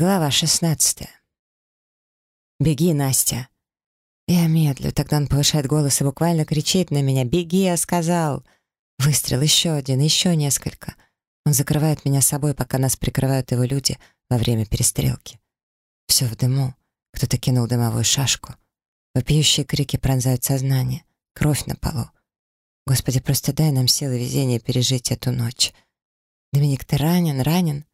Глава шестнадцатая. «Беги, Настя!» Я медлю, тогда он повышает голос и буквально кричит на меня «Беги, я сказал!» Выстрел, еще один, еще несколько. Он закрывает меня собой, пока нас прикрывают его люди во время перестрелки. Все в дыму. Кто-то кинул дымовую шашку. Вопиющие крики пронзают сознание. Кровь на полу. Господи, просто дай нам силы везения пережить эту ночь. Доминик, ты ранен, ранен?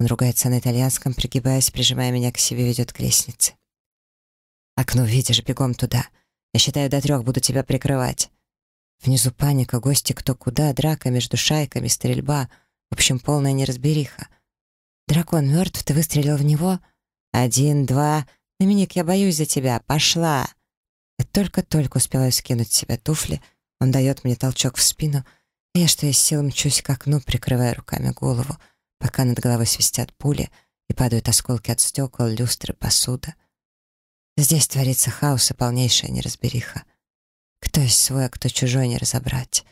Он ругается на итальянском, пригибаясь, прижимая меня к себе, ведет к лестнице. «Окно видишь, бегом туда. Я считаю до трех, буду тебя прикрывать». Внизу паника, гости кто куда, драка между шайками, стрельба. В общем, полная неразбериха. «Дракон мертв, ты выстрелил в него?» «Один, два...» «Доминик, я боюсь за тебя. Пошла!» Я только-только успеваю скинуть с себя туфли. Он дает мне толчок в спину, я, что есть сил, мчусь к окну, прикрывая руками голову — пока над головой свистят пули и падают осколки от стекол, люстры, посуда. Здесь творится хаос и полнейшая неразбериха. Кто есть свой, а кто чужой, не разобрать.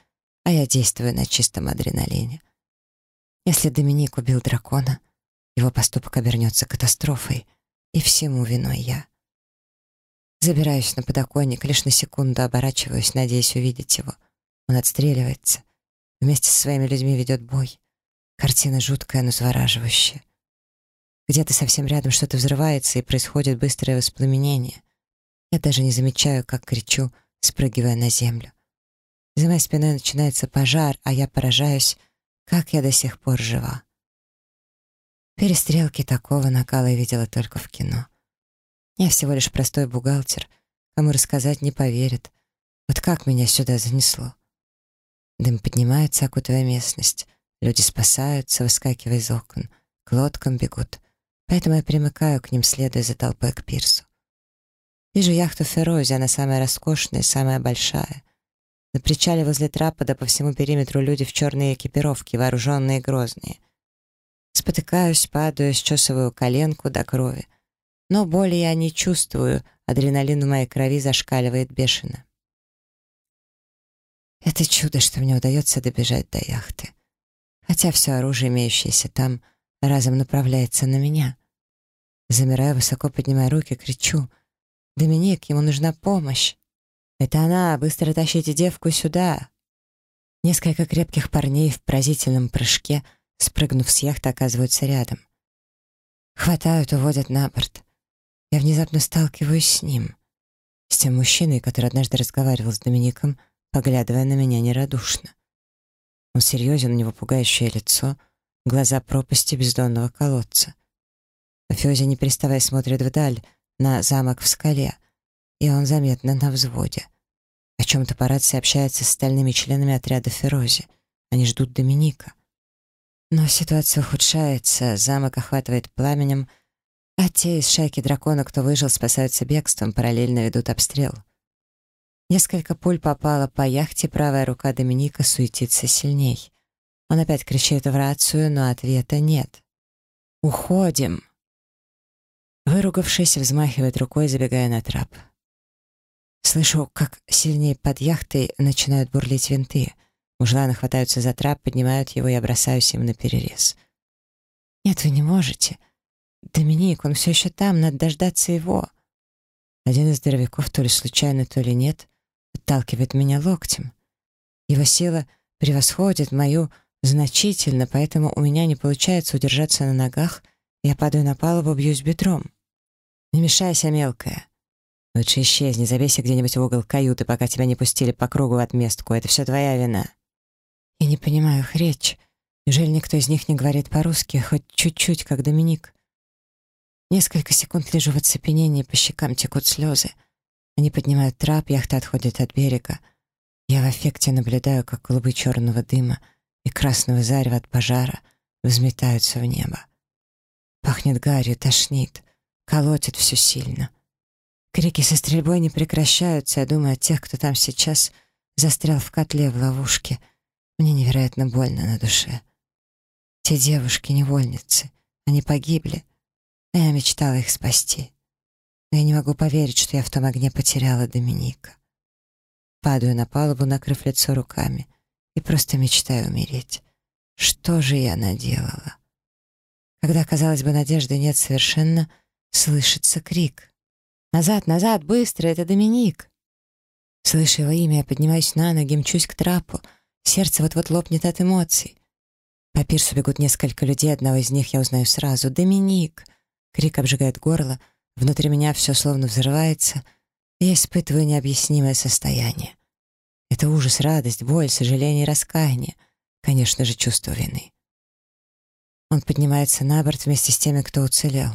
А я действую на чистом адреналине. Если Доминик убил дракона, его поступок обернется катастрофой, и всему виной я. Забираюсь на подоконник, лишь на секунду оборачиваюсь, надеясь увидеть его. Он отстреливается. Вместе со своими людьми ведет бой. Картина жуткая, но завораживающая. Где-то совсем рядом что-то взрывается, и происходит быстрое воспламенение. Я даже не замечаю, как кричу, спрыгивая на землю. За моей спиной начинается пожар, а я поражаюсь, как я до сих пор жива. Перестрелки такого накала я видела только в кино. Я всего лишь простой бухгалтер, кому рассказать не поверят. Вот как меня сюда занесло? Дым поднимается, окутывая местность. Люди спасаются, выскакивая из окон, к лодкам бегут. Поэтому я примыкаю к ним, следуя за толпой к пирсу. Вижу яхту Ферози, она самая роскошная, самая большая. На причале возле трапа да по всему периметру люди в черной экипировке, вооруженные и грозные. Спотыкаюсь, падаю, счесываю коленку до крови. Но боли я не чувствую, адреналин в моей крови зашкаливает бешено. Это чудо, что мне удается добежать до яхты хотя все оружие, имеющееся там, разом направляется на меня. Замираю, высоко поднимая руки, кричу. «Доминик, ему нужна помощь!» «Это она! Быстро тащите девку сюда!» Несколько крепких парней в поразительном прыжке, спрыгнув с яхты, оказываются рядом. Хватают, уводят на борт. Я внезапно сталкиваюсь с ним. С тем мужчиной, который однажды разговаривал с Домиником, поглядывая на меня нерадушно. Он серьезен, у него пугающее лицо, глаза пропасти бездонного колодца. Фёзя, не переставая, смотрит вдаль, на замок в скале, и он заметно на взводе. О чем-то по рации общается с остальными членами отряда Ферози. Они ждут Доминика. Но ситуация ухудшается, замок охватывает пламенем, а те из шайки дракона, кто выжил, спасаются бегством, параллельно ведут обстрел. Несколько пуль попало по яхте, правая рука Доминика суетится сильней. Он опять кричит в рацию, но ответа нет. «Уходим!» Выругавшись, взмахивает рукой, забегая на трап. Слышу, как сильнее под яхтой начинают бурлить винты. Мужланы хватаются за трап, поднимают его, я бросаюсь им на перерез. «Нет, вы не можете. Доминик, он все еще там, надо дождаться его». Один из здоровяков, то ли случайно, то ли нет, отталкивает меня локтем. Его сила превосходит мою значительно, поэтому у меня не получается удержаться на ногах, я падаю на палубу, бьюсь бедром. «Не мешайся, мелкая. Лучше исчезни, забейся где-нибудь в угол каюты, пока тебя не пустили по кругу в отместку. Это все твоя вина». Я не понимаю их речь. Неужели никто из них не говорит по-русски, хоть чуть-чуть, как Доминик? Несколько секунд лежу в оцепенении, по щекам текут слезы. Они поднимают трап, яхта отходит от берега. Я в эффекте наблюдаю, как клубы черного дыма и красного зарева от пожара взметаются в небо. Пахнет гарью, тошнит, колотит все сильно. Крики со стрельбой не прекращаются, я думаю о тех, кто там сейчас застрял в котле в ловушке. Мне невероятно больно на душе. Те девушки-невольницы, они погибли, а я мечтала их спасти но я не могу поверить, что я в том огне потеряла Доминика. Падаю на палубу, накрыв лицо руками, и просто мечтаю умереть. Что же я наделала? Когда, казалось бы, надежды нет совершенно, слышится крик. «Назад, назад, быстро, это Доминик!» Слыша его имя, я поднимаюсь на ноги, мчусь к трапу. Сердце вот-вот лопнет от эмоций. По пирсу бегут несколько людей, одного из них я узнаю сразу. «Доминик!» Крик обжигает горло, внутри меня все словно взрывается, и я испытываю необъяснимое состояние. Это ужас, радость, боль, сожаление и раскаяние. Конечно же, чувство вины. Он поднимается на борт вместе с теми, кто уцелел.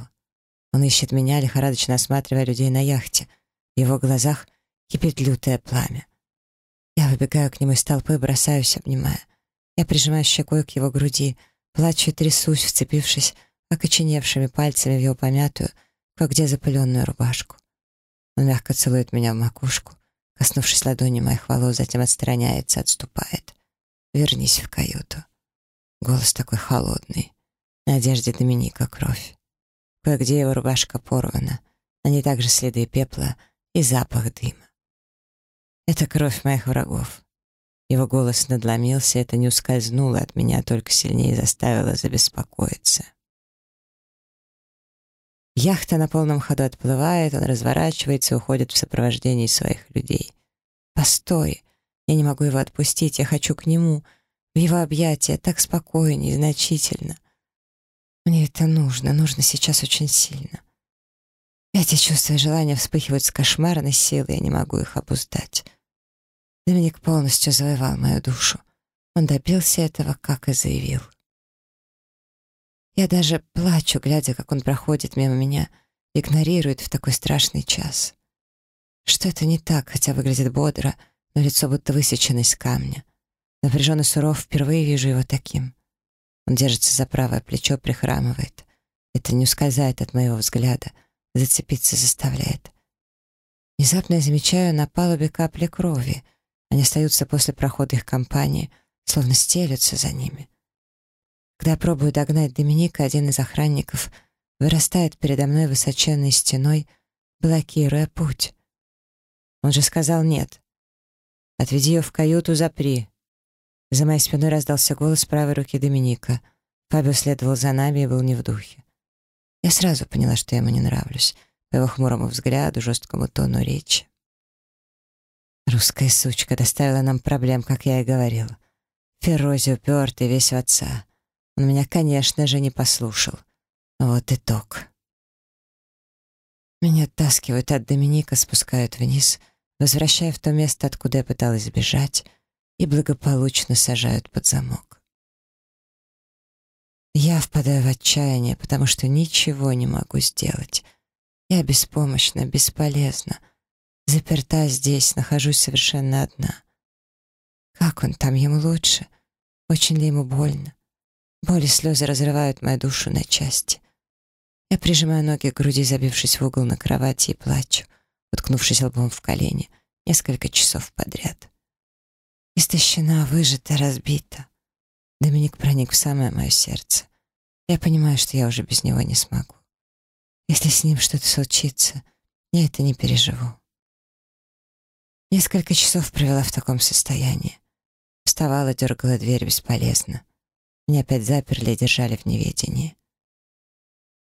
Он ищет меня, лихорадочно осматривая людей на яхте. В его глазах кипит лютое пламя. Я выбегаю к нему из толпы, бросаюсь, обнимая. Я прижимаю щекой к его груди, плачу и трясусь, вцепившись окоченевшими пальцами в его помятую, как где запыленную рубашку. Он мягко целует меня в макушку, коснувшись ладонью моих волос, затем отстраняется, отступает. «Вернись в каюту». Голос такой холодный. На одежде Доминика кровь. Кое-где его рубашка порвана. На ней также следы пепла и запах дыма. Это кровь моих врагов. Его голос надломился, это не ускользнуло от меня, только сильнее заставило забеспокоиться. Яхта на полном ходу отплывает, он разворачивается и уходит в сопровождении своих людей. «Постой! Я не могу его отпустить, я хочу к нему, в его объятия, так спокойно и значительно. Мне это нужно, нужно сейчас очень сильно. Эти чувства и желания вспыхивают с кошмарной силой, я не могу их обуздать. Доминик полностью завоевал мою душу. Он добился этого, как и заявил. Я даже плачу, глядя, как он проходит мимо меня, игнорирует в такой страшный час. Что это не так, хотя выглядит бодро, но лицо будто высечено из камня. Напряженный суров, впервые вижу его таким. Он держится за правое плечо, прихрамывает. Это не ускользает от моего взгляда, зацепиться заставляет. Внезапно я замечаю на палубе капли крови. Они остаются после прохода их компании, словно стелются за ними. Когда пробую догнать Доминика, один из охранников вырастает передо мной высоченной стеной, блокируя путь. Он же сказал «нет». «Отведи ее в каюту, запри». За моей спиной раздался голос правой руки Доминика. Фабио следовал за нами и был не в духе. Я сразу поняла, что я ему не нравлюсь, по его хмурому взгляду, жесткому тону речи. Русская сучка доставила нам проблем, как я и говорила. Ферози упертый, весь в отца. Он меня, конечно же, не послушал. Вот итог. Меня оттаскивают от Доминика, спускают вниз, возвращая в то место, откуда я пыталась сбежать, и благополучно сажают под замок. Я впадаю в отчаяние, потому что ничего не могу сделать. Я беспомощна, бесполезна. Заперта здесь, нахожусь совершенно одна. Как он там, ему лучше? Очень ли ему больно? Боли слезы разрывают мою душу на части. Я прижимаю ноги к груди, забившись в угол на кровати, и плачу, уткнувшись лбом в колени, несколько часов подряд. Истощена, выжата, разбита. Доминик проник в самое мое сердце. Я понимаю, что я уже без него не смогу. Если с ним что-то случится, я это не переживу. Несколько часов провела в таком состоянии. Вставала, дергала дверь бесполезно. Меня опять заперли и держали в неведении.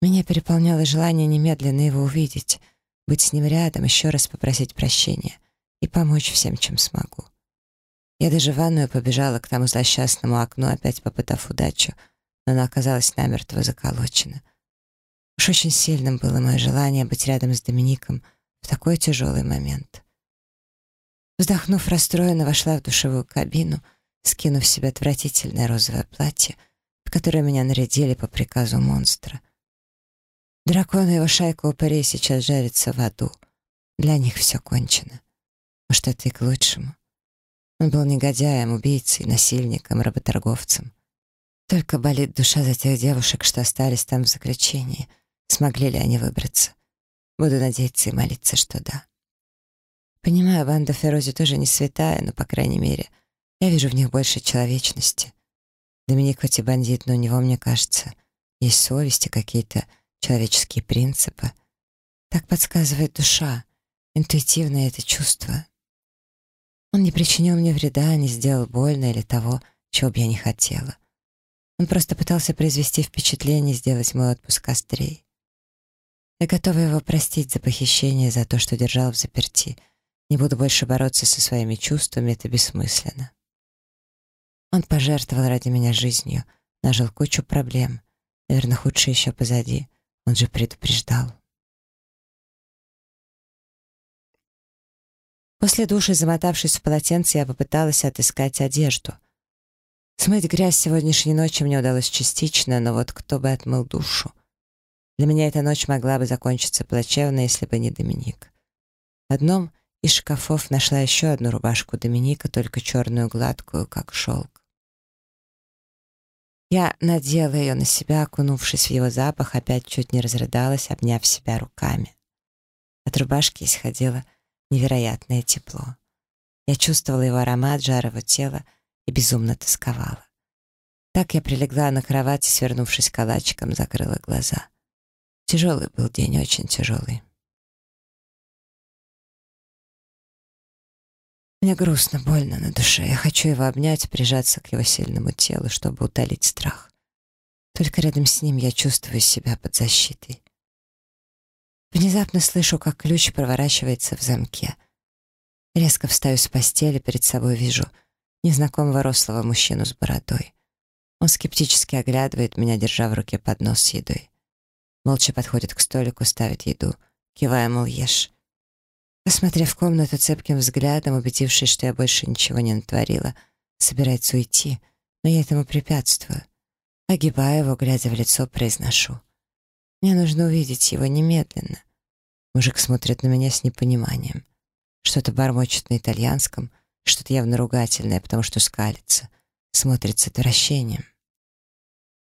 Меня переполняло желание немедленно его увидеть, быть с ним рядом, еще раз попросить прощения и помочь всем, чем смогу. Я даже в ванную побежала к тому злосчастному окну, опять попытав удачу, но она оказалась намертво заколочена. Уж очень сильным было мое желание быть рядом с Домиником в такой тяжелый момент. Вздохнув расстроенно, вошла в душевую кабину — скинув с себя отвратительное розовое платье, в которое меня нарядили по приказу монстра. Дракон и его шайка упырей сейчас жарятся в аду. Для них все кончено. Может, это и к лучшему. Он был негодяем, убийцей, насильником, работорговцем. Только болит душа за тех девушек, что остались там в заключении. Смогли ли они выбраться? Буду надеяться и молиться, что да. Понимаю, банда Ферози тоже не святая, но, по крайней мере, я вижу в них больше человечности. Доминик хоть и бандит, но у него, мне кажется, есть совесть и какие-то человеческие принципы. Так подсказывает душа, интуитивное это чувство. Он не причинил мне вреда, не сделал больно или того, чего бы я не хотела. Он просто пытался произвести впечатление, сделать мой отпуск острее. Я готова его простить за похищение, за то, что держал в заперти. Не буду больше бороться со своими чувствами, это бессмысленно. Он пожертвовал ради меня жизнью, нажил кучу проблем. Наверное, худшее еще позади. Он же предупреждал. После души, замотавшись в полотенце, я попыталась отыскать одежду. Смыть грязь сегодняшней ночи мне удалось частично, но вот кто бы отмыл душу? Для меня эта ночь могла бы закончиться плачевно, если бы не Доминик. В одном из шкафов нашла еще одну рубашку Доминика, только черную гладкую, как шелк. Я надела ее на себя, окунувшись в его запах, опять чуть не разрыдалась, обняв себя руками. От рубашки исходило невероятное тепло. Я чувствовала его аромат, жар его тела и безумно тосковала. Так я прилегла на кровати, свернувшись калачиком, закрыла глаза. Тяжелый был день, очень тяжелый. Мне грустно, больно на душе. Я хочу его обнять, прижаться к его сильному телу, чтобы утолить страх. Только рядом с ним я чувствую себя под защитой. Внезапно слышу, как ключ проворачивается в замке. Резко встаю с постели, перед собой вижу незнакомого рослого мужчину с бородой. Он скептически оглядывает меня, держа в руке поднос с едой. Молча подходит к столику, ставит еду, кивая, мол, ешь. Осмотрев комнату цепким взглядом, убедившись, что я больше ничего не натворила, собирается уйти, но я этому препятствую. Огибая его, глядя в лицо, произношу. Мне нужно увидеть его немедленно. Мужик смотрит на меня с непониманием. Что-то бормочет на итальянском, что-то явно ругательное, потому что скалится, смотрит с отвращением.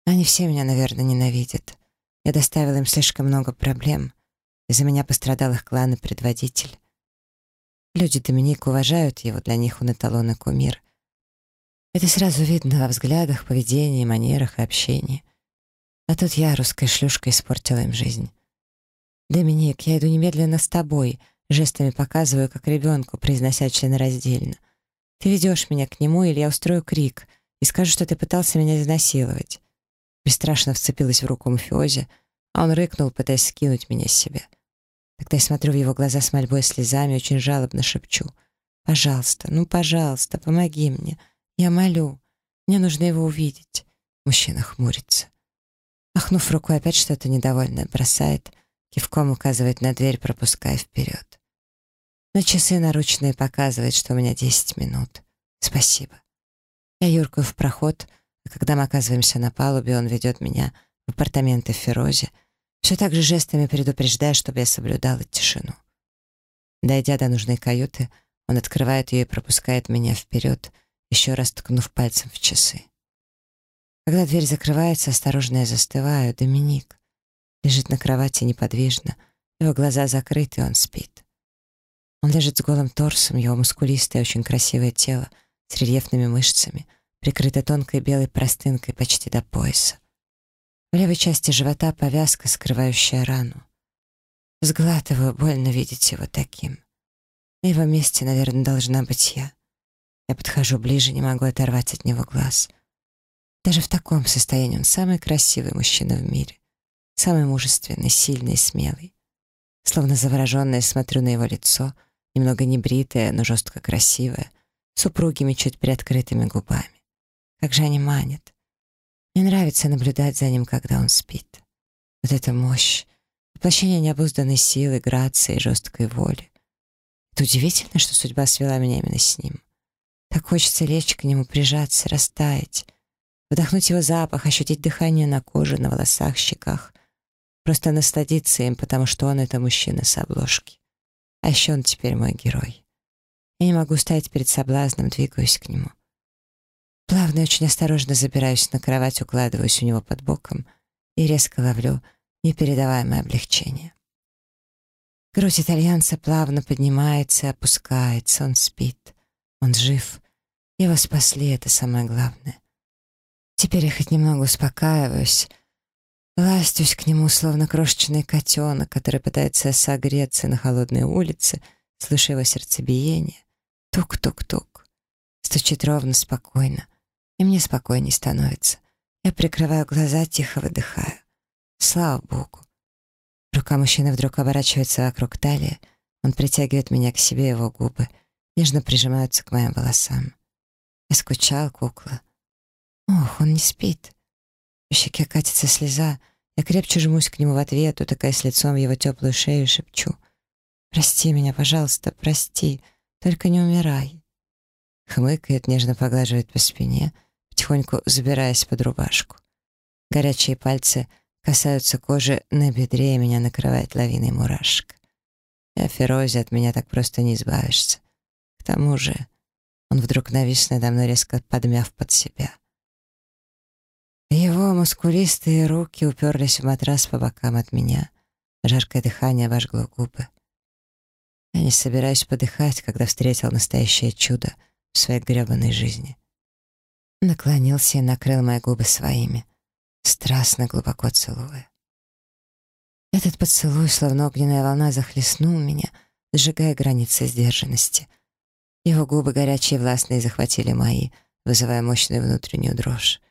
Они все меня, наверное, ненавидят. Я доставила им слишком много проблем. Из-за меня пострадал их клан и предводитель. Люди Доминика уважают его, для них он эталон и кумир. Это сразу видно во взглядах, поведении, манерах и общении. А тут я, русская шлюшка, испортила им жизнь. «Доминик, я иду немедленно с тобой», жестами показываю, как ребенку, произнося членораздельно. «Ты ведешь меня к нему, или я устрою крик и скажу, что ты пытался меня изнасиловать». Бесстрашно вцепилась в руку мафиози, а он рыкнул, пытаясь скинуть меня с себя. Тогда я смотрю в его глаза с мольбой и слезами, очень жалобно шепчу. «Пожалуйста, ну, пожалуйста, помоги мне. Я молю. Мне нужно его увидеть». Мужчина хмурится. Махнув рукой, опять что-то недовольное бросает, кивком указывает на дверь, пропуская вперед. На часы наручные показывает, что у меня 10 минут. Спасибо. Я юркаю в проход, а когда мы оказываемся на палубе, он ведет меня в апартаменты в Ферозе, все так же жестами предупреждая, чтобы я соблюдала тишину. Дойдя до нужной каюты, он открывает ее и пропускает меня вперед, еще раз ткнув пальцем в часы. Когда дверь закрывается, осторожно я застываю. Доминик лежит на кровати неподвижно, его глаза закрыты, он спит. Он лежит с голым торсом, его мускулистое, очень красивое тело с рельефными мышцами, прикрыто тонкой белой простынкой почти до пояса. В левой части живота повязка, скрывающая рану. Сглатываю, больно видеть его таким. На его месте, наверное, должна быть я. Я подхожу ближе, не могу оторвать от него глаз. Даже в таком состоянии он самый красивый мужчина в мире. Самый мужественный, сильный, смелый. Словно завороженная смотрю на его лицо, немного небритое, но жестко красивое, с упругими, чуть приоткрытыми губами. Как же они манят. Мне нравится наблюдать за ним, когда он спит. Вот эта мощь, воплощение необузданной силы, грации и жесткой воли. Это удивительно, что судьба свела меня именно с ним. Так хочется лечь к нему, прижаться, растаять, вдохнуть его запах, ощутить дыхание на коже, на волосах, щеках. Просто насладиться им, потому что он — это мужчина с обложки. А еще он теперь мой герой. Я не могу стоять перед соблазном, двигаюсь к нему. Плавно и очень осторожно забираюсь на кровать, укладываюсь у него под боком и резко ловлю непередаваемое облегчение. Грудь итальянца плавно поднимается и опускается, он спит, он жив. Его спасли, это самое главное. Теперь я хоть немного успокаиваюсь, ластюсь к нему, словно крошечный котенок, который пытается согреться на холодной улице, слыша его сердцебиение. Тук-тук-тук. Стучит ровно, спокойно и мне спокойней становится. Я прикрываю глаза, тихо выдыхаю. Слава Богу. Рука мужчины вдруг оборачивается вокруг талии. Он притягивает меня к себе, его губы нежно прижимаются к моим волосам. Я скучал, кукла. Ох, он не спит. В щеке катится слеза. Я крепче жмусь к нему в ответ, утыкаясь лицом в его теплую шею, шепчу. «Прости меня, пожалуйста, прости, только не умирай». Хмыкает, нежно поглаживает по спине, потихоньку забираясь под рубашку. Горячие пальцы касаются кожи на бедре, и меня накрывает лавиной мурашек. Я Ферозе, от меня так просто не избавишься. К тому же он вдруг навис надо мной, резко подмяв под себя. Его мускулистые руки уперлись в матрас по бокам от меня. Жаркое дыхание обожгло губы. Я не собираюсь подыхать, когда встретил настоящее чудо в своей гребаной жизни. Наклонился и накрыл мои губы своими, страстно глубоко целуя. Этот поцелуй, словно огненная волна, захлестнул меня, сжигая границы сдержанности. Его губы горячие и властные захватили мои, вызывая мощную внутреннюю дрожь.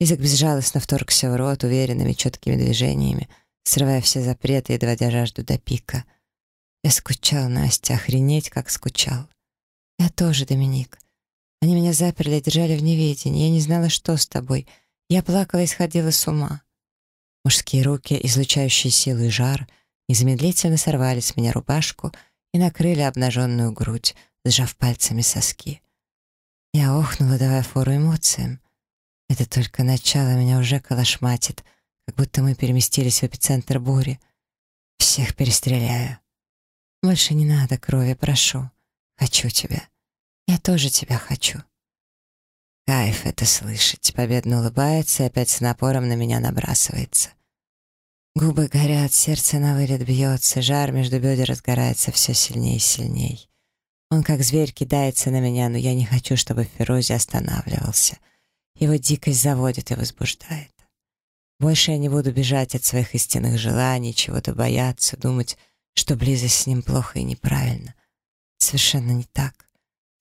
Язык безжалостно вторгся в рот уверенными четкими движениями, срывая все запреты и доводя жажду до пика. Я скучал, Настя, охренеть, как скучал. Я тоже, Доминик. Они меня заперли держали в неведении. Я не знала, что с тобой. Я плакала и сходила с ума. Мужские руки, излучающие силу и жар, незамедлительно сорвали с меня рубашку и накрыли обнаженную грудь, сжав пальцами соски. Я охнула, давая фору эмоциям. Это только начало меня уже колошматит, как будто мы переместились в эпицентр бури. Всех перестреляю. Больше не надо крови, прошу. Хочу тебя. Я тоже тебя хочу. Кайф это слышать. Победно улыбается и опять с напором на меня набрасывается. Губы горят, сердце на вылет бьется, жар между бедер разгорается все сильнее и сильней. Он как зверь кидается на меня, но я не хочу, чтобы Ферози останавливался. Его дикость заводит и возбуждает. Больше я не буду бежать от своих истинных желаний, чего-то бояться, думать, что близость с ним плохо и неправильно. Совершенно не так.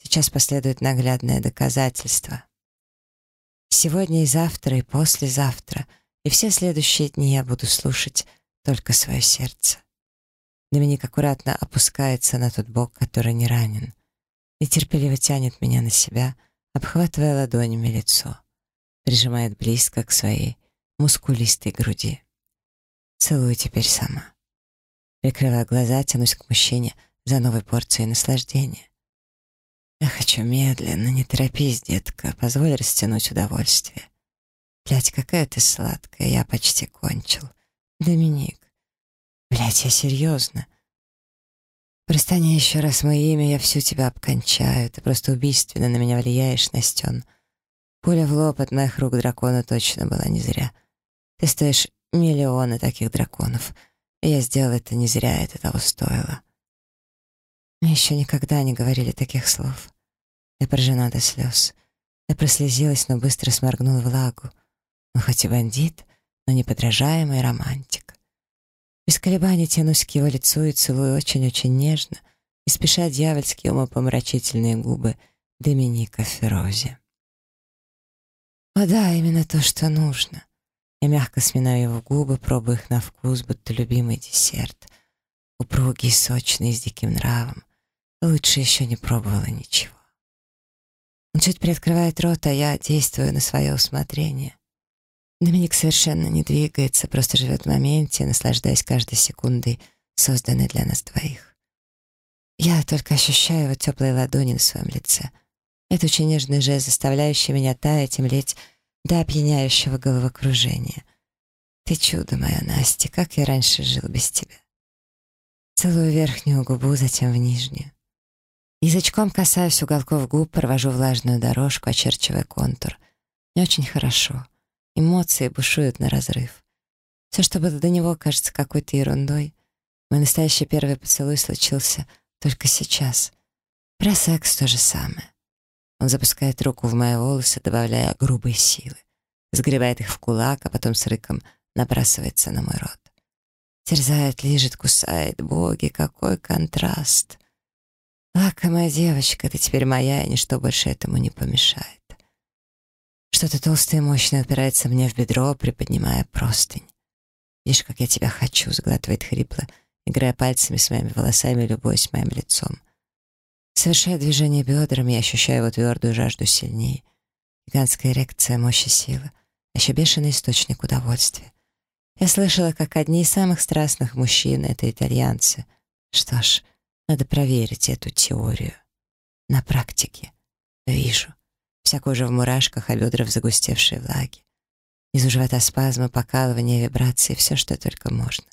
Сейчас последует наглядное доказательство. Сегодня и завтра, и послезавтра, и все следующие дни я буду слушать только свое сердце. Доминик аккуратно опускается на тот бок, который не ранен, и терпеливо тянет меня на себя, обхватывая ладонями лицо, прижимает близко к своей мускулистой груди. Целую теперь сама. Прикрывая глаза, тянусь к мужчине за новой порцией наслаждения. Я хочу медленно, не торопись, детка, позволь растянуть удовольствие. Блядь, какая ты сладкая, я почти кончил. Доминик, Блять, я серьезно. Простани еще раз мое имя, я всю тебя обкончаю. Ты просто убийственно на меня влияешь, Настен. Пуля в лоб от моих рук дракона точно была не зря. Ты стоишь миллионы таких драконов. И я сделал это не зря, это того стоило. Мы еще никогда не говорили таких слов. Я поражена до слез. Я прослезилась, но быстро сморгнула влагу. Ну, хоть и бандит, но неподражаемый романтик. Без колебаний тянусь к его лицу и целую очень-очень нежно, и спеша дьявольски умопомрачительные губы Доминика Ферози. О да, именно то, что нужно. Я мягко сминаю его губы, пробую их на вкус, будто любимый десерт. Упругий, сочный, с диким нравом. Лучше еще не пробовала ничего. Он чуть приоткрывает рот, а я действую на свое усмотрение. Доминик совершенно не двигается, просто живет в моменте, наслаждаясь каждой секундой, созданной для нас двоих. Я только ощущаю его теплые ладони на своем лице. Это очень нежный жест, заставляющий меня таять и млеть до опьяняющего головокружения. Ты чудо моя, Настя, как я раньше жил без тебя. Целую верхнюю губу, затем в нижнюю. Язычком касаюсь уголков губ, провожу влажную дорожку, очерчивая контур. Мне очень хорошо. Эмоции бушуют на разрыв. Все, что было до него, кажется какой-то ерундой. Мой настоящий первый поцелуй случился только сейчас. Про секс то же самое. Он запускает руку в мои волосы, добавляя грубой силы. Сгребает их в кулак, а потом с рыком набрасывается на мой рот. Терзает, лежит, кусает. Боги, какой контраст! Лакомая девочка, ты теперь моя, и ничто больше этому не помешает. Что-то толстое и мощное упирается мне в бедро, приподнимая простынь. «Видишь, как я тебя хочу», — сглатывает хрипло, играя пальцами с моими волосами, любуясь моим лицом. Совершая движение бедрами, я ощущаю его твердую жажду сильнее. Гигантская эрекция, мощь и сила. Еще бешеный источник удовольствия. Я слышала, как одни из самых страстных мужчин — это итальянцы. Что ж, надо проверить эту теорию. На практике. Вижу. Вся кожа в мурашках, а бедра в загустевшей влаге. Из живота спазмы, покалывания, вибрации, все, что только можно.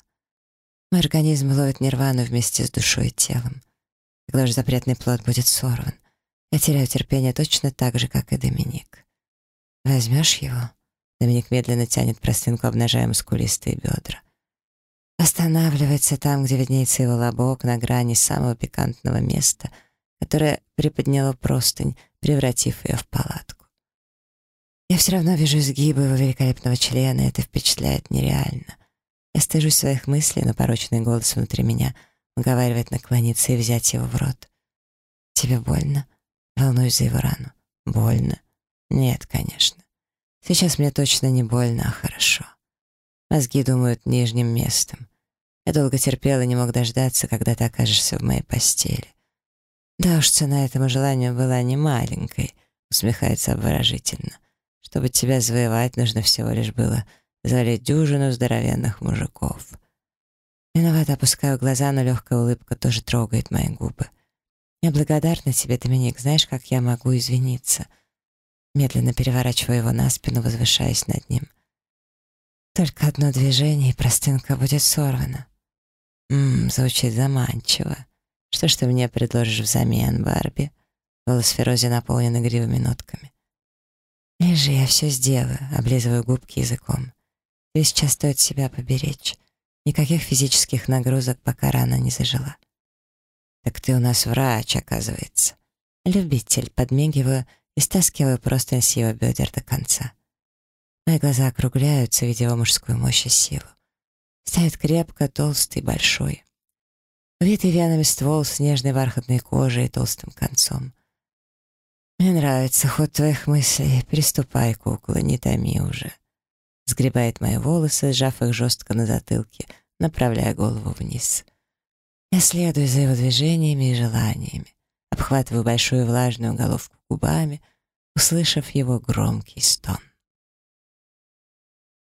Мой организм ловит нирвану вместе с душой и телом. Когда же запретный плод будет сорван, я теряю терпение точно так же, как и Доминик. Возьмешь его? Доминик медленно тянет простынку, обнажая мускулистые бедра. Останавливается там, где виднеется его лобок, на грани самого пикантного места, которое приподняло простынь, превратив ее в палатку. Я все равно вижу изгибы его великолепного члена, и это впечатляет нереально. Я стыжусь своих мыслей, но порочный голос внутри меня уговаривает наклониться и взять его в рот. «Тебе больно?» Волнуюсь за его рану. «Больно?» «Нет, конечно. Сейчас мне точно не больно, а хорошо. Мозги думают нижним местом. Я долго терпел и не мог дождаться, когда ты окажешься в моей постели. Да уж, цена этому желанию была не маленькой, усмехается обворожительно. Чтобы тебя завоевать, нужно всего лишь было залить дюжину здоровенных мужиков. Виновато опускаю глаза, но легкая улыбка тоже трогает мои губы. Я благодарна тебе, Доминик, знаешь, как я могу извиниться? Медленно переворачиваю его на спину, возвышаясь над ним. Только одно движение, и простынка будет сорвана. Ммм, звучит заманчиво. Что ж ты мне предложишь взамен, Барби? Голос Ферози наполнен игривыми нотками. Лежи, я все сделаю, облизываю губки языком. Тебе сейчас стоит себя поберечь. Никаких физических нагрузок, пока рана не зажила. Так ты у нас врач, оказывается. Любитель, подмигиваю и стаскиваю просто с его бедер до конца. Мои глаза округляются, видя его мужскую мощь и силу. Стоит крепко, толстый, большой. Увитый венами ствол с нежной бархатной кожей и толстым концом. «Мне нравится ход твоих мыслей. Приступай, кукла, не томи уже». Сгребает мои волосы, сжав их жестко на затылке, направляя голову вниз. Я следую за его движениями и желаниями, обхватываю большую влажную головку губами, услышав его громкий стон.